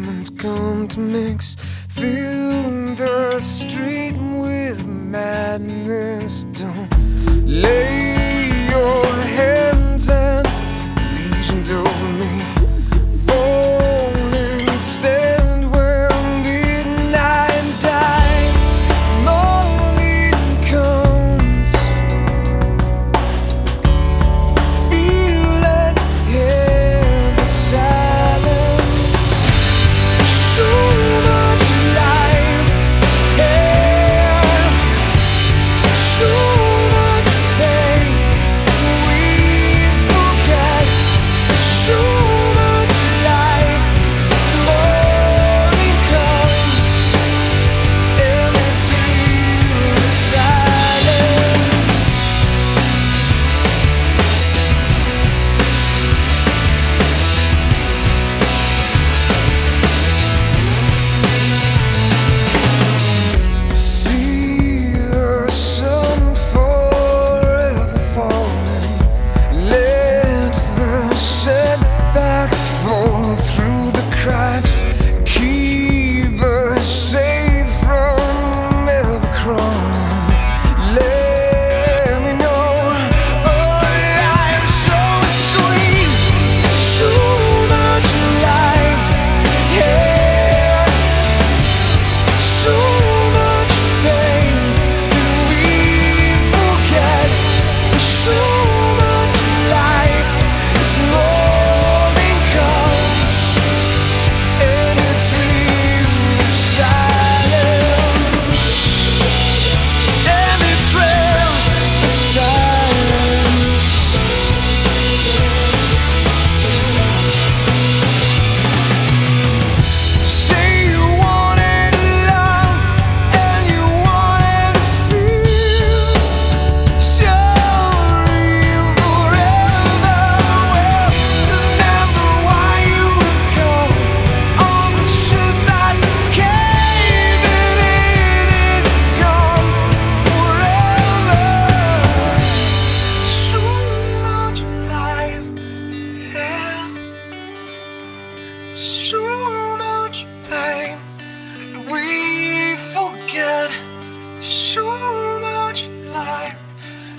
demons come to mix, fill the street with madness. Don't let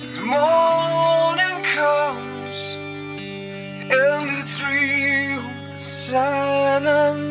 As morning comes and it's real, the silence.